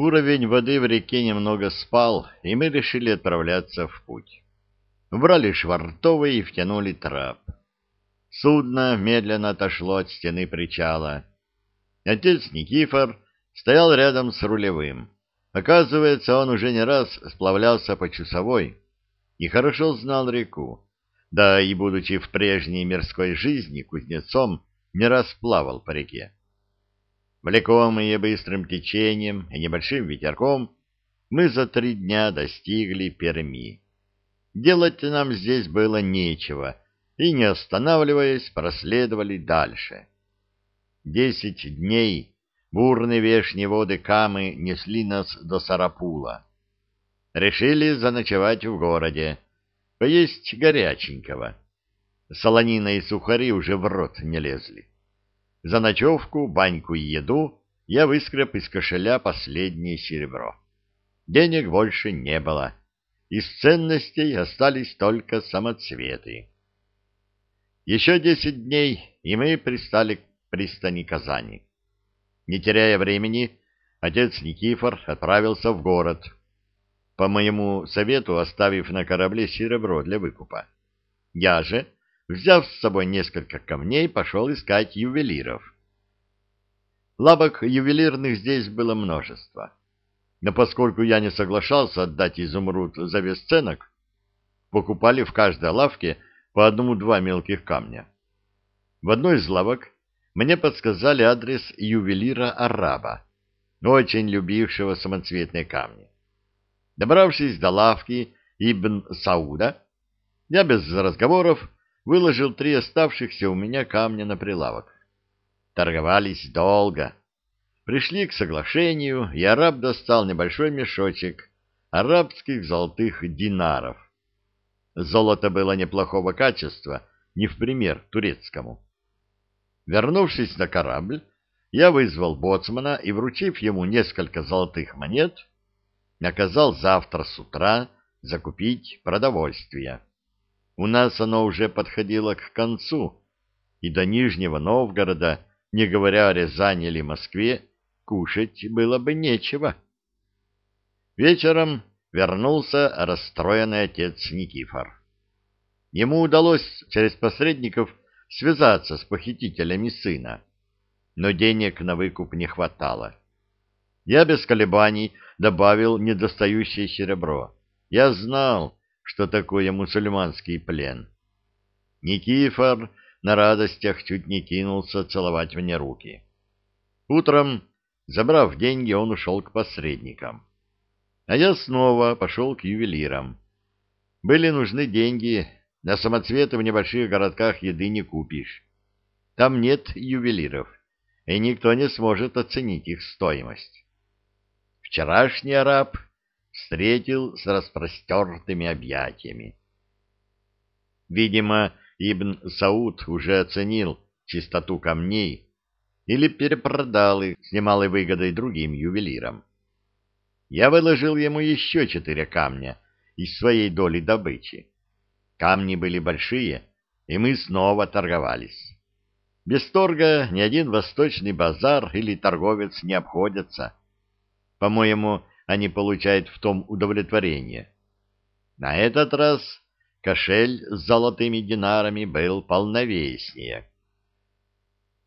Уровень воды в реке немного спал, и мы решили отправляться в путь. Убрали швартовый и втянули трап. Судно медленно отошло от стены причала. Отец Никифор стоял рядом с рулевым. Оказывается, он уже не раз сплавлялся по Чусовой и хорошо знал реку. Да и, будучи в прежней мирской жизни кузнецом, не раз плавал по реке. Влекомые быстрым течением и небольшим ветерком, мы за три дня достигли Перми. Делать нам здесь было нечего, и, не останавливаясь, проследовали дальше. Десять дней бурные вешние воды Камы несли нас до Сарапула. Решили заночевать в городе, поесть горяченького. Солонина и сухари уже в рот не лезли. За ночевку, баньку и еду я выскреб из кошеля последнее серебро. Денег больше не было. Из ценностей остались только самоцветы. Еще десять дней, и мы пристали к пристани Казани. Не теряя времени, отец Никифор отправился в город, по моему совету оставив на корабле серебро для выкупа. Я же Взяв с собой несколько камней, пошел искать ювелиров. Лавок ювелирных здесь было множество. Но поскольку я не соглашался отдать изумруд за бесценок, покупали в каждой лавке по одному-два мелких камня. В одной из лавок мне подсказали адрес ювелира-араба, очень любившего самоцветные камни. Добравшись до лавки Ибн Сауда, я без разговоров выложил три оставшихся у меня камня на прилавок. Торговались долго. Пришли к соглашению, и араб достал небольшой мешочек арабских золотых динаров. Золото было неплохого качества, не в пример турецкому. Вернувшись на корабль, я вызвал боцмана и, вручив ему несколько золотых монет, наказал завтра с утра закупить продовольствие. У нас оно уже подходило к концу, и до Нижнего Новгорода, не говоря о Рязани или Москве, кушать было бы нечего. Вечером вернулся расстроенный отец Никифор. Ему удалось через посредников связаться с похитителями сына, но денег на выкуп не хватало. Я без колебаний добавил недостающее серебро. Я знал, что такое мусульманский плен. Никифор на радостях чуть не кинулся целовать мне руки. Утром, забрав деньги, он ушел к посредникам. А я снова пошел к ювелирам. Были нужны деньги, на самоцветы в небольших городках еды не купишь. Там нет ювелиров, и никто не сможет оценить их стоимость. Вчерашний араб встретил с распростертыми объятиями. Видимо, Ибн Сауд уже оценил чистоту камней или перепродал их с немалой выгодой другим ювелирам. Я выложил ему еще четыре камня из своей доли добычи. Камни были большие, и мы снова торговались. Без торга ни один восточный базар или торговец не обходится. По-моему, они получают в том удовлетворение. На этот раз кошель с золотыми динарами был полновеснее.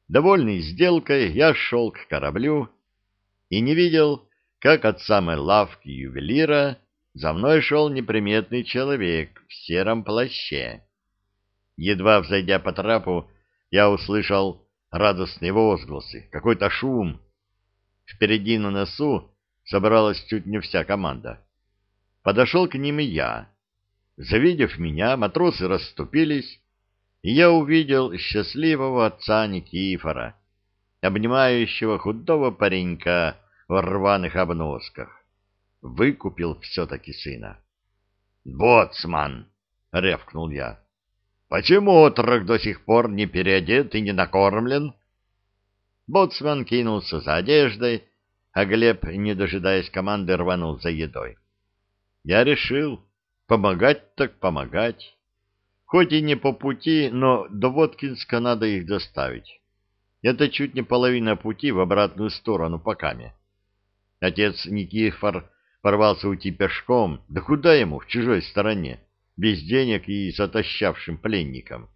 Довольный сделкой, я шел к кораблю и не видел, как от самой лавки ювелира за мной шел неприметный человек в сером плаще. Едва взойдя по трапу, я услышал радостные возгласы, какой-то шум. Впереди на носу собралась чуть не вся команда. Подошел к ним и я. Завидев меня, матросы расступились, и я увидел счастливого отца Никифора, обнимающего худого паренька в рваных обносках. Выкупил все-таки сына. «Боцман!» — рявкнул я. «Почему отрок до сих пор не переодет и не накормлен?» Боцман кинулся за одеждой, а Глеб, не дожидаясь команды, рванул за едой. Я решил, помогать так помогать. Хоть и не по пути, но до Воткинска надо их доставить. Это чуть не половина пути в обратную сторону по каме. Отец Никифор порвался уйти пешком, да куда ему в чужой стороне, без денег и с отощавшим пленником.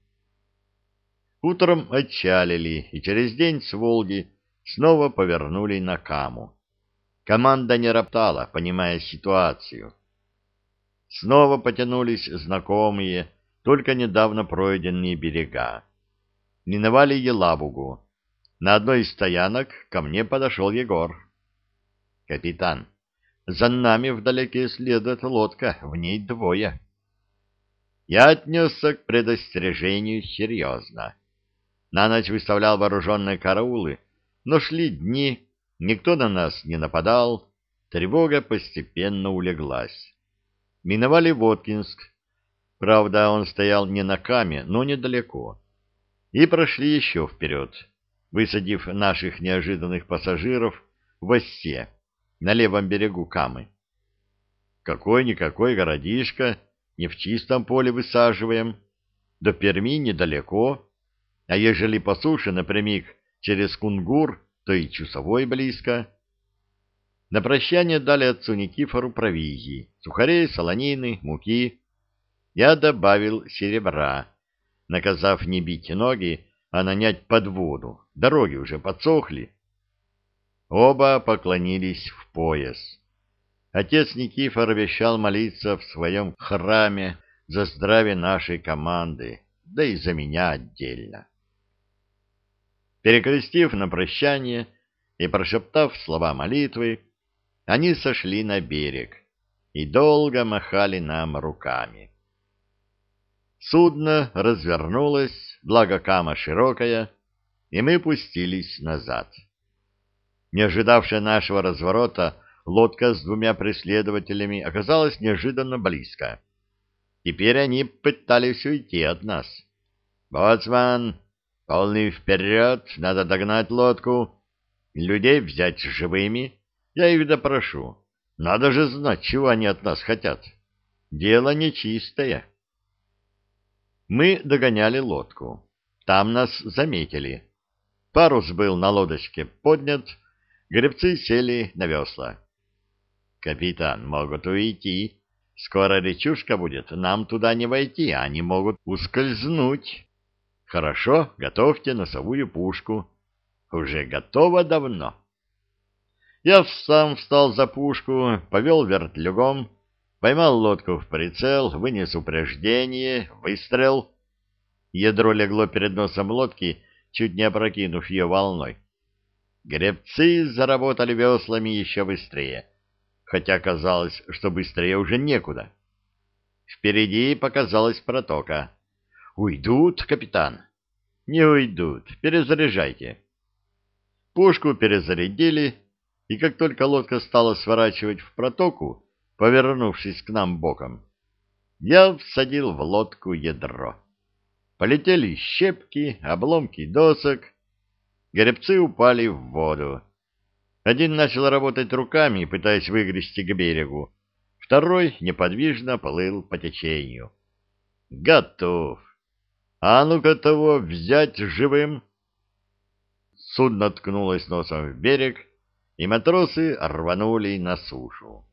Утром отчалили, и через день с Волги снова повернули на Каму. Команда не роптала, понимая ситуацию. Снова потянулись знакомые, только недавно пройденные берега. Миновали Елабугу. На одной из стоянок ко мне подошел Егор. «Капитан, за нами вдалеке следует лодка, в ней двое». Я отнесся к предостережению серьезно. На ночь выставлял вооруженные караулы, но шли дни, никто на нас не нападал, тревога постепенно улеглась. Миновали Воткинск, правда, он стоял не на каме, но недалеко, и прошли еще вперед, высадив наших неожиданных пассажиров в Оссе, на левом берегу Камы. Какой-никакой городишко, не в чистом поле высаживаем, до Перми недалеко, а ежели по суше напрямик через Кунгур, то и Чусовой близко. На прощание дали отцу Никифору провизии, сухарей, солонины, муки. Я добавил серебра, наказав не бить ноги, а нанять подводу. Дороги уже подсохли. Оба поклонились в пояс. Отец Никифор обещал молиться в своем храме за здравие нашей команды, да и за меня отдельно. Перекрестив на прощание и прошептав слова молитвы, они сошли на берег и долго махали нам руками. Судно развернулось, благо кама широкая, и мы пустились назад. Не ожидавшая нашего разворота, лодка с двумя преследователями оказалась неожиданно близко. Теперь они пытались уйти от нас. «Боцман, Полный вперед, надо догнать лодку, людей взять живыми. Я их допрошу. Надо же знать, чего они от нас хотят. Дело нечистое. Мы догоняли лодку. Там нас заметили. Парус был на лодочке поднят, гребцы сели на весла. «Капитан, могут уйти. Скоро речушка будет, нам туда не войти, они могут ускользнуть». Хорошо, готовьте носовую пушку. Уже готово давно. Я сам встал за пушку, повел вертлюгом, поймал лодку в прицел, вынес упреждение, выстрел. Ядро легло перед носом лодки, чуть не опрокинув ее волной. Гребцы заработали веслами еще быстрее, хотя казалось, что быстрее уже некуда. Впереди показалась протока. Уйдут, капитан? Не уйдут. Перезаряжайте. Пушку перезарядили, и как только лодка стала сворачивать в протоку, повернувшись к нам боком, я всадил в лодку ядро. Полетели щепки, обломки досок, гребцы упали в воду. Один начал работать руками, пытаясь выгрести к берегу, второй неподвижно плыл по течению. Готов. А ну-ка того взять живым. Судно ткнулось носом в берег, и матросы рванули на сушу.